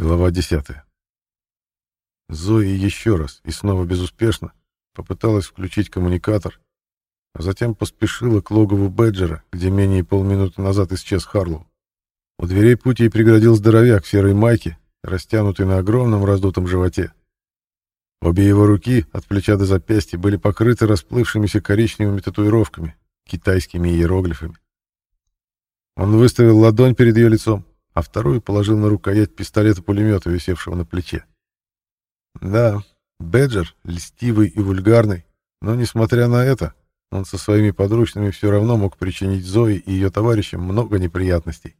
Глава 10. Зои еще раз и снова безуспешно попыталась включить коммуникатор, а затем поспешила к логову Бэджера, где менее полминуты назад исчез Харлоу. У дверей пути ей преградил здоровяк в серой майке, растянутый на огромном раздутом животе. Обе его руки, от плеча до запястья, были покрыты расплывшимися коричневыми татуировками, китайскими иероглифами. Он выставил ладонь перед ее лицом, а вторую положил на рукоять пистолета-пулемета, висевшего на плече. Да, Беджер льстивый и вульгарный, но, несмотря на это, он со своими подручными все равно мог причинить Зои и ее товарищам много неприятностей.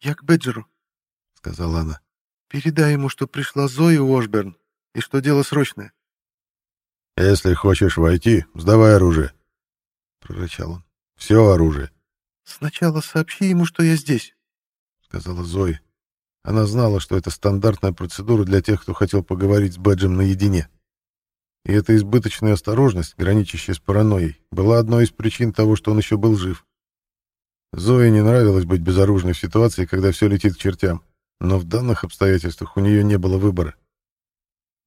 «Я к Беджеру», — сказала она. «Передай ему, что пришла Зои Уошберн и что дело срочное». «Если хочешь войти, сдавай оружие», — прорычал он. «Все оружие». «Сначала сообщи ему, что я здесь», — сказала Зои. Она знала, что это стандартная процедура для тех, кто хотел поговорить с Бэджем наедине. И эта избыточная осторожность, граничащая с паранойей, была одной из причин того, что он еще был жив. Зое не нравилось быть безоружной в ситуации, когда все летит к чертям, но в данных обстоятельствах у нее не было выбора.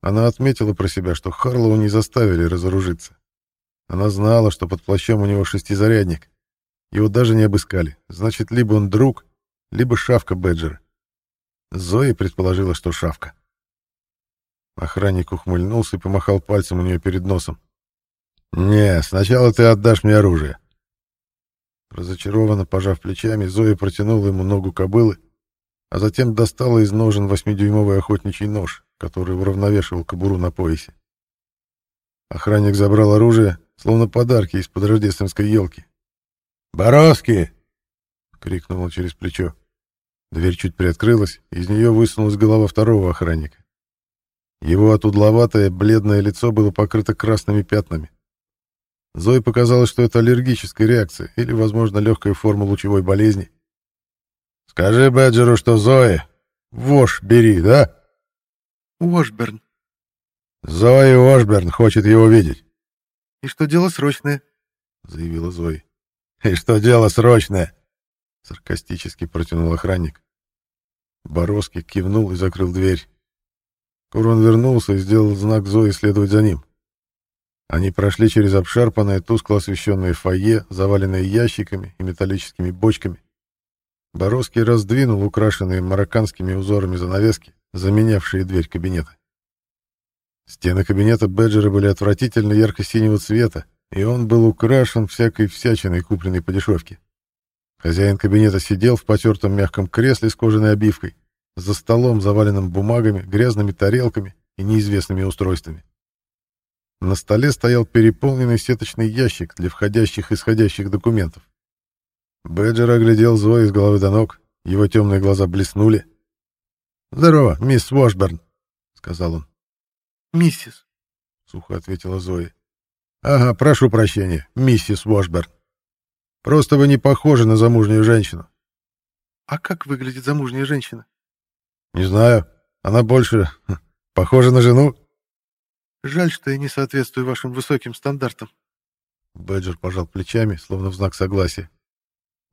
Она отметила про себя, что Харлоу не заставили разоружиться. Она знала, что под плащом у него шестизарядник. Его даже не обыскали. Значит, либо он друг, либо шавка Бэджера. Зоя предположила, что шавка. Охранник ухмыльнулся и помахал пальцем у нее перед носом. «Не, сначала ты отдашь мне оружие». Разочарованно пожав плечами, Зоя протянула ему ногу кобылы, а затем достала из ножен восьмидюймовый охотничий нож, который уравновешивал кобуру на поясе. Охранник забрал оружие, словно подарки из-под рождественской елки. «Боровский!» — крикнул он через плечо. Дверь чуть приоткрылась, из нее высунулась голова второго охранника. Его отудловатое, бледное лицо было покрыто красными пятнами. Зое показалось, что это аллергическая реакция или, возможно, легкая форма лучевой болезни. «Скажи Бэджеру, что Зои, вож бери, да?» «Уошберн». «Зои Уошберн хочет его видеть». «И что дело срочное?» — заявила Зои. «И что дело срочное?» — саркастически протянул охранник. Боровский кивнул и закрыл дверь. Курон вернулся и сделал знак Зои следовать за ним. Они прошли через обшарпанное, тускло освещенное фойе, заваленное ящиками и металлическими бочками. Боровский раздвинул украшенные марокканскими узорами занавески, заменявшие дверь кабинета. Стены кабинета Беджера были отвратительно ярко-синего цвета, и он был украшен всякой всячиной, купленной по дешевке. Хозяин кабинета сидел в потертом мягком кресле с кожаной обивкой, за столом, заваленным бумагами, грязными тарелками и неизвестными устройствами. На столе стоял переполненный сеточный ящик для входящих и исходящих документов. Бэджер оглядел Зои с головы до ног, его темные глаза блеснули. «Здорово, мисс Уошберн», — сказал он. «Миссис», — сухо ответила Зои. «Ага, прошу прощения, миссис Уошберн. Просто вы не похожи на замужнюю женщину». «А как выглядит замужняя женщина?» «Не знаю. Она больше похожа на жену». «Жаль, что я не соответствую вашим высоким стандартам». Бэджер пожал плечами, словно в знак согласия.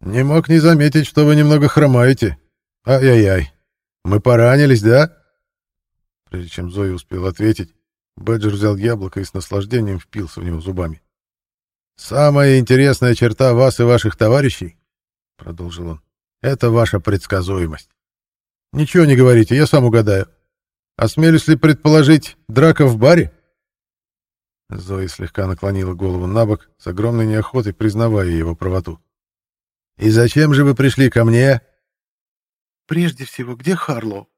«Не мог не заметить, что вы немного хромаете. Ай-яй-яй. Мы поранились, да?» Прежде чем Зоя успел ответить, Бэджер взял яблоко и с наслаждением впился в него зубами. «Самая интересная черта вас и ваших товарищей, — продолжил он, — это ваша предсказуемость. Ничего не говорите, я сам угадаю. Осмелюсь ли предположить, драка в баре?» Зоя слегка наклонила голову на бок, с огромной неохотой признавая его правоту. «И зачем же вы пришли ко мне?» «Прежде всего, где Харлоу?»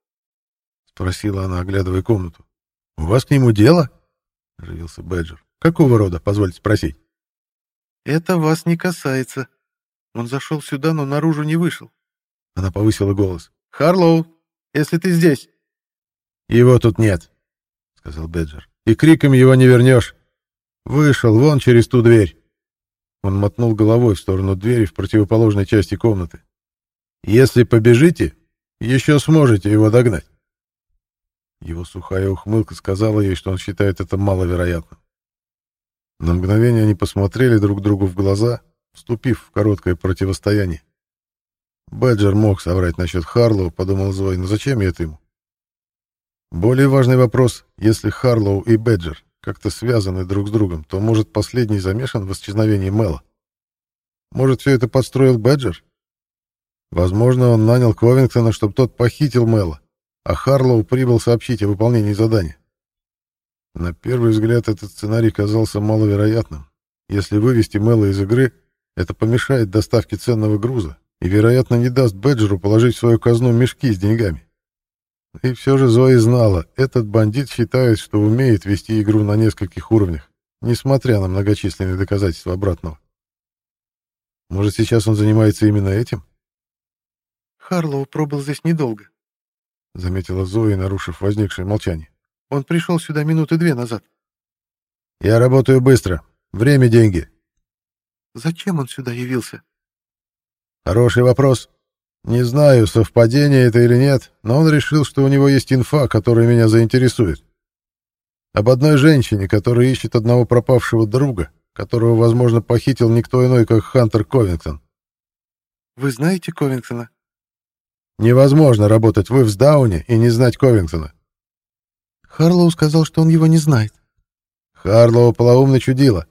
— спросила она, оглядывая комнату. «У вас к нему дело?» — оживился Бэджер. «Какого рода, позвольте спросить?» «Это вас не касается. Он зашел сюда, но наружу не вышел». Она повысила голос. «Харлоу, если ты здесь». «Его тут нет», — сказал Бэджер. «И криком его не вернешь. Вышел вон через ту дверь». Он мотнул головой в сторону двери в противоположной части комнаты. «Если побежите, еще сможете его догнать». Его сухая ухмылка сказала ей, что он считает это маловероятным. На мгновение они посмотрели друг другу в глаза, вступив в короткое противостояние. Бэджер мог соврать насчет Харлоу, подумал Зой, но зачем это ему? Более важный вопрос, если Харлоу и Беджер как-то связаны друг с другом, то, может, последний замешан в исчезновении Мэла? Может, все это подстроил Беджер? Возможно, он нанял Ковингтона, чтобы тот похитил Мэла, а Харлоу прибыл сообщить о выполнении задания. На первый взгляд этот сценарий казался маловероятным. Если вывести Мэла из игры, это помешает доставке ценного груза и, вероятно, не даст Беджеру положить в свою казну мешки с деньгами. И все же Зои знала, этот бандит считает, что умеет вести игру на нескольких уровнях, несмотря на многочисленные доказательства обратного. Может, сейчас он занимается именно этим? Харлоу пробыл здесь недолго, — заметила Зоя, нарушив возникшее молчание. Он пришел сюда минуты две назад. Я работаю быстро. Время — деньги. Зачем он сюда явился? Хороший вопрос. Не знаю, совпадение это или нет, но он решил, что у него есть инфа, которая меня заинтересует. Об одной женщине, которая ищет одного пропавшего друга, которого, возможно, похитил никто иной, как Хантер Ковингтон. Вы знаете Ковингтона? Невозможно работать в Ивсдауне и не знать Ковингтона. Харлоу сказал, что он его не знает. Харлоу полоумно чудило.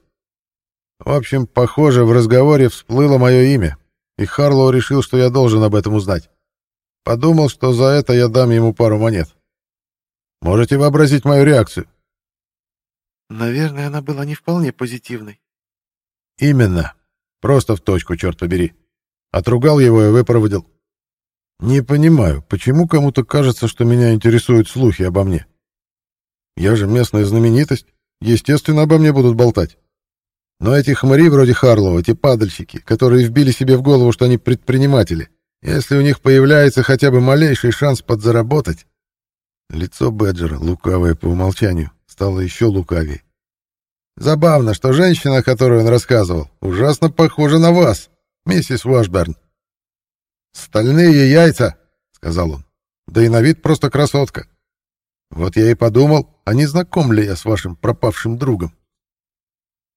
В общем, похоже, в разговоре всплыло мое имя, и Харлоу решил, что я должен об этом узнать. Подумал, что за это я дам ему пару монет. Можете вообразить мою реакцию? Наверное, она была не вполне позитивной. Именно. Просто в точку, черт побери. Отругал его и выпроводил. Не понимаю, почему кому-то кажется, что меня интересуют слухи обо мне. Я же местная знаменитость. Естественно, обо мне будут болтать. Но эти хмыри вроде Харлова, эти падальщики, которые вбили себе в голову, что они предприниматели, если у них появляется хотя бы малейший шанс подзаработать... Лицо Бэджера, лукавое по умолчанию, стало еще лукавее. Забавно, что женщина, о которой он рассказывал, ужасно похожа на вас, миссис Уашберн. «Стальные яйца», — сказал он. «Да и на вид просто красотка. Вот я и подумал, а не знаком ли я с вашим пропавшим другом?»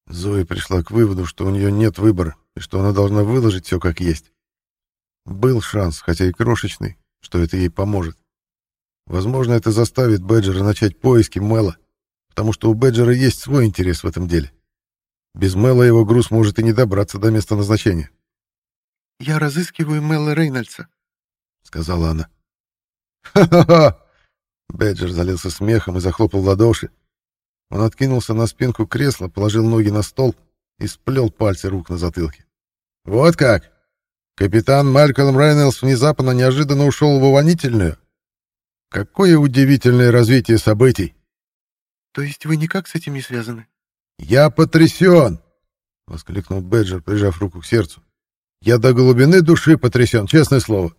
Зоя пришла к выводу, что у нее нет выбора, и что она должна выложить все как есть. Был шанс, хотя и крошечный, что это ей поможет. Возможно, это заставит Бэджера начать поиски Мэла, потому что у Бэджера есть свой интерес в этом деле. Без Мэла его груз может и не добраться до места назначения. «Я разыскиваю Мэла Рейнольдса», — сказала она. «Ха-ха-ха!» Бэджер залился смехом и захлопал в ладоши. Он откинулся на спинку кресла, положил ноги на стол и сплел пальцы рук на затылке. «Вот как! Капитан Малькольм Рейнольдс внезапно неожиданно ушел в увольнительную? Какое удивительное развитие событий!» «То есть вы никак с этим не связаны?» «Я потрясен!» — воскликнул Бэджер, прижав руку к сердцу. «Я до глубины души потрясен, честное слово.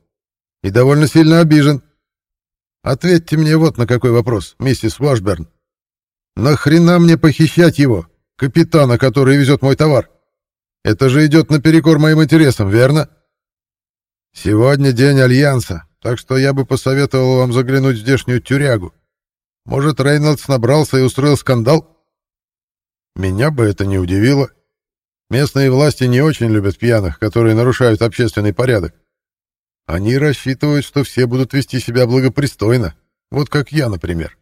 И довольно сильно обижен. Ответьте мне вот на какой вопрос, миссис Уашберн. Нахрена мне похищать его, капитана, который везет мой товар? Это же идет наперекор моим интересам, верно? Сегодня день Альянса, так что я бы посоветовал вам заглянуть в здешнюю тюрягу. Может, Рейнольдс набрался и устроил скандал? Меня бы это не удивило. Местные власти не очень любят пьяных, которые нарушают общественный порядок. Они рассчитывают, что все будут вести себя благопристойно, вот как я, например.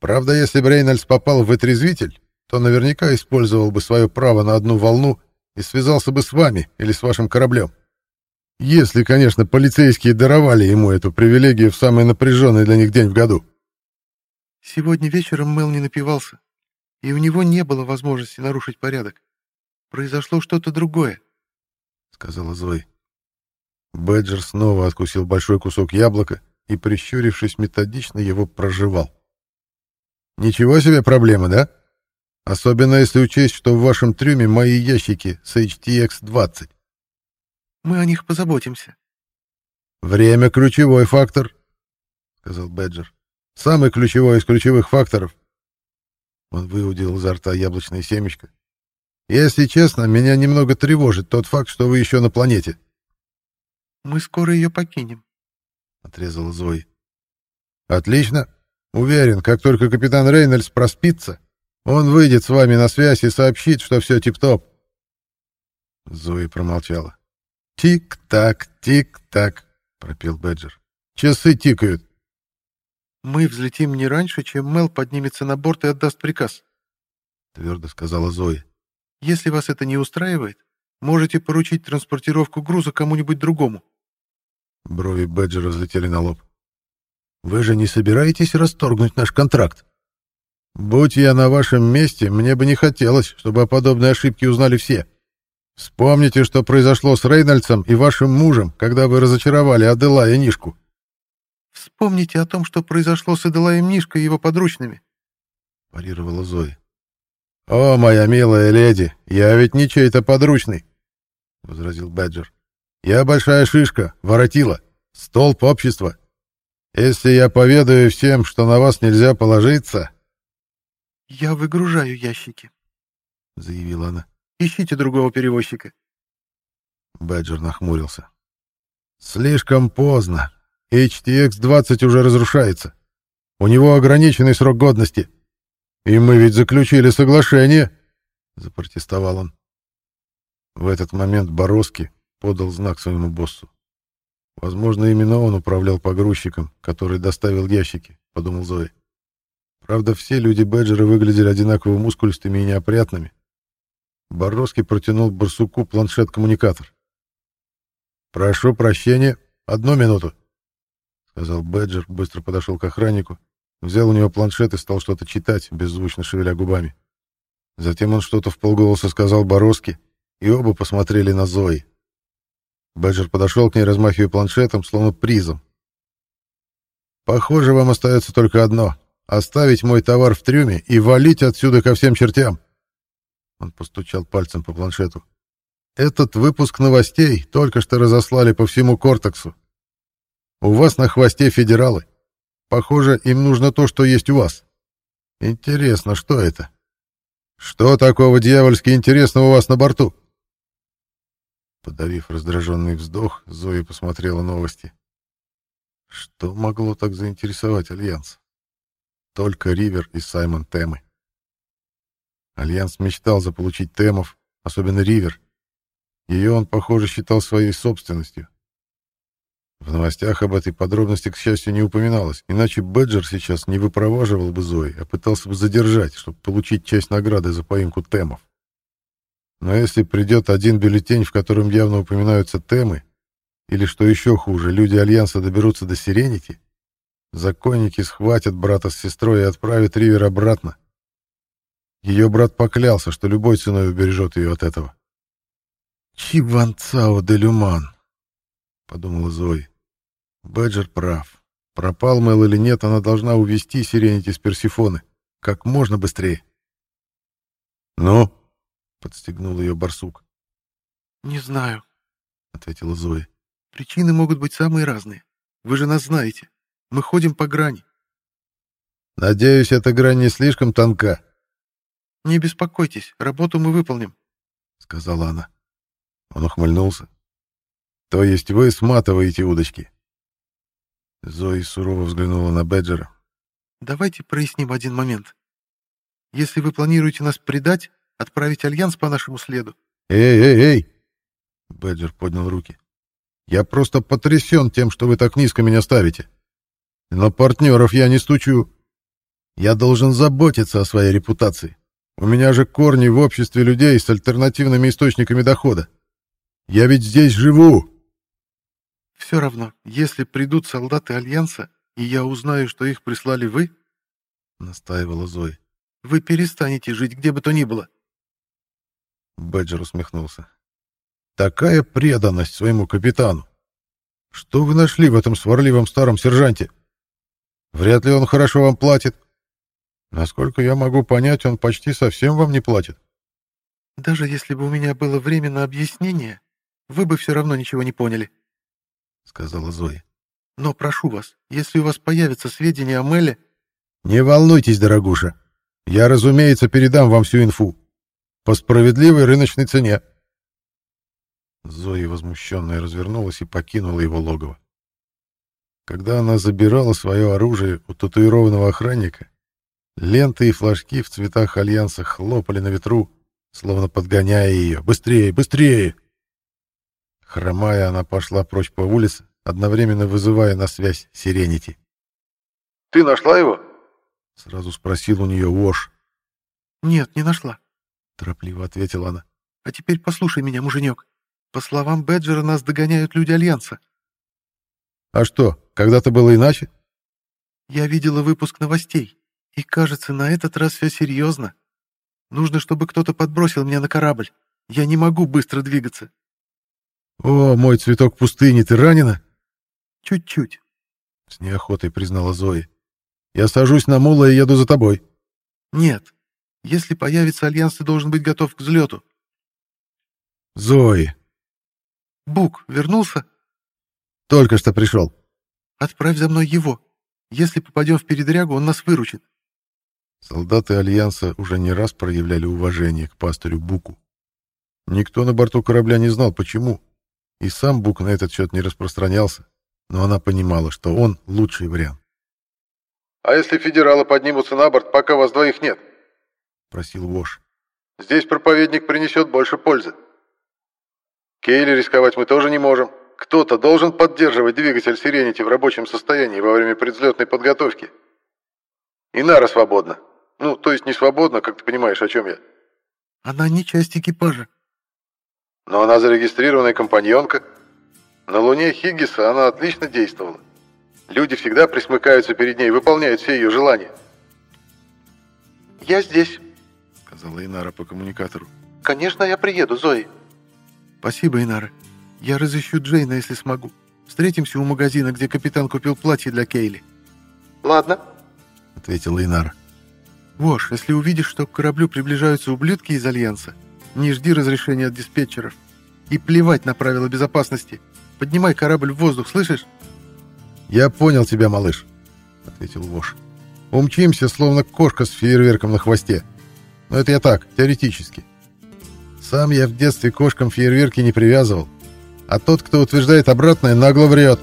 Правда, если бы Рейнольдс попал в вытрезвитель, то наверняка использовал бы свое право на одну волну и связался бы с вами или с вашим кораблем. Если, конечно, полицейские даровали ему эту привилегию в самый напряженный для них день в году. Сегодня вечером Мел не напивался, и у него не было возможности нарушить порядок. Произошло что-то другое, — сказала Зои. Бэджер снова откусил большой кусок яблока и, прищурившись, методично его прожевал. «Ничего себе проблема, да? Особенно если учесть, что в вашем трюме мои ящики с HTX-20». «Мы о них позаботимся». «Время — ключевой фактор», — сказал Бэджер. «Самый ключевой из ключевых факторов». Он выудил изо рта яблочное семечко. «Если честно, меня немного тревожит тот факт, что вы еще на планете». Мы скоро ее покинем, — отрезала Зои. Отлично. Уверен, как только капитан Рейнольдс проспится, он выйдет с вами на связь и сообщит, что все тип-топ. Зои промолчала. «Тик-так, тик-так», — пропел Бэджер. «Часы тикают». «Мы взлетим не раньше, чем Мел поднимется на борт и отдаст приказ», — твердо сказала Зоя. «Если вас это не устраивает, можете поручить транспортировку груза кому-нибудь другому». Брови Бэджера взлетели на лоб. «Вы же не собираетесь расторгнуть наш контракт?» «Будь я на вашем месте, мне бы не хотелось, чтобы о подобной ошибке узнали все. Вспомните, что произошло с Рейнольдсом и вашим мужем, когда вы разочаровали Адела и Нишку». «Вспомните о том, что произошло с Аделаем Нишкой и его подручными», — парировала Зоя. «О, моя милая леди, я ведь не чей-то подручный», — возразил Бэджер. «Я большая шишка, воротила, столб общества. Если я поведаю всем, что на вас нельзя положиться...» «Я выгружаю ящики», — заявила она. «Ищите другого перевозчика». Бэджер нахмурился. «Слишком поздно. HTX-20 уже разрушается. У него ограниченный срок годности. И мы ведь заключили соглашение», — запротестовал он. В этот момент Боровский подал знак своему боссу. Возможно, именно он управлял погрузчиком, который доставил ящики, — подумал Зои. Правда, все люди Бэджера выглядели одинаково мускулистыми и неопрятными. Боровский протянул барсуку планшет-коммуникатор. «Прошу прощения, одну минуту», — сказал Бэджер, быстро подошел к охраннику, взял у него планшет и стал что-то читать, беззвучно шевеля губами. Затем он что-то в полголоса сказал Боровски, и оба посмотрели на Зои. Бэджер подошел к ней, размахивая планшетом, словно призом. «Похоже, вам остается только одно оставить мой товар в трюме и валить отсюда ко всем чертям. Он постучал пальцем по планшету. Этот выпуск новостей только что разослали по всему Кортексу. У вас на хвосте федералы. Похоже, им нужно то, что есть у вас. Интересно, что это? Что такого дьявольски интересного у вас на борту? Подавив раздраженный вздох, Зоя посмотрела новости. Что могло так заинтересовать Альянс? Только Ривер и Саймон Тэмы. Альянс мечтал заполучить Тэмов, особенно Ривер. Ее он, похоже, считал своей собственностью. В новостях об этой подробности, к счастью, не упоминалось, иначе Бэджер сейчас не выпроваживал бы Зои, а пытался бы задержать, чтобы получить часть награды за поимку Темов. Но если придет один бюллетень, в котором явно упоминаются Темы, или, что еще хуже, люди Альянса доберутся до Сиренити, Законники схватят брата с сестрой и отправят Ривер обратно. Ее брат поклялся, что любой ценой убережет ее от этого. «Чиван Цао де Люман», — подумала Зои. Бэджер прав. Пропал Мэл или нет, она должна увести Сиренити с Персифоны. Как можно быстрее. «Ну?» — подстегнул ее барсук. «Не знаю», — ответила Зоя. «Причины могут быть самые разные. Вы же нас знаете. Мы ходим по грани. Надеюсь, эта грань не слишком тонка. Не беспокойтесь, работу мы выполним, сказала она. Он ухмыльнулся. То есть вы сматываете удочки? Зои сурово взглянула на Беджера. Давайте проясним один момент. Если вы планируете нас предать, отправить альянс по нашему следу. Эй, эй, эй! Беджер поднял руки. Я просто потрясен тем, что вы так низко меня ставите. На партнеров я не стучу. Я должен заботиться о своей репутации. У меня же корни в обществе людей с альтернативными источниками дохода. Я ведь здесь живу. Все равно, если придут солдаты Альянса, и я узнаю, что их прислали вы, — настаивала Зои, — вы перестанете жить где бы то ни было. Бэджер усмехнулся. Такая преданность своему капитану. Что вы нашли в этом сварливом старом сержанте? Вряд ли он хорошо вам платит. Насколько я могу понять, он почти совсем вам не платит. Даже если бы у меня было время на объяснение, вы бы все равно ничего не поняли, — сказала Зоя. Но прошу вас, если у вас появятся сведения о Меле... Не волнуйтесь, дорогуша. Я, разумеется, передам вам всю инфу. По справедливой рыночной цене. Зоя возмущенная развернулась и покинула его логово. Когда она забирала свое оружие у татуированного охранника, ленты и флажки в цветах Альянса хлопали на ветру, словно подгоняя ее. «Быстрее! Быстрее!» Хромая, она пошла прочь по улице, одновременно вызывая на связь Сиренити. Ты нашла его?» Сразу спросил у нее Уош. «Нет, не нашла», — торопливо ответила она. «А теперь послушай меня, муженек. По словам Беджера, нас догоняют люди Альянса». «А что, когда-то было иначе?» «Я видела выпуск новостей, и, кажется, на этот раз все серьезно. Нужно, чтобы кто-то подбросил меня на корабль. Я не могу быстро двигаться». «О, мой цветок пустыни, ты ранена?» «Чуть-чуть», — с неохотой признала Зои. «Я сажусь на мула и еду за тобой». «Нет. Если появится Альянс, ты должен быть готов к взлету». «Зои». «Бук, вернулся?» «Только что пришел». «Отправь за мной его. Если попадем в передрягу, он нас выручит». Солдаты Альянса уже не раз проявляли уважение к пастырю Буку. Никто на борту корабля не знал, почему, и сам Бук на этот счет не распространялся но она понимала, что он лучший вариант. «А если федералы поднимутся на борт, пока вас двоих нет?» — просил Вош. «Здесь проповедник принесет больше пользы. Кейли рисковать мы тоже не можем. Кто-то должен поддерживать двигатель Сиренити в рабочем состоянии во время предвзлетной подготовки. Инара свободна. Ну, то есть не свободна, как ты понимаешь, о чем я». «Она не часть экипажа». «Но она зарегистрированная компаньонка». На Луне Хиггиса она отлично действовала. Люди всегда присмыкаются перед ней, выполняют все ее желания. «Я здесь», — сказала Инара по коммуникатору. «Конечно, я приеду, Зои». «Спасибо, Инара. Я разыщу Джейна, если смогу. Встретимся у магазина, где капитан купил платье для Кейли». «Ладно», — ответила Инара. «Вош, если увидишь, что к кораблю приближаются ублюдки из Альянса, не жди разрешения от диспетчеров. И плевать на правила безопасности. Поднимай корабль в воздух, слышишь?» «Я понял тебя, малыш», — ответил Вош. «Умчимся, словно кошка с фейерверком на хвосте. Но это я так, теоретически. Сам я в детстве кошкам фейерверки не привязывал. А тот, кто утверждает обратное, нагло врет».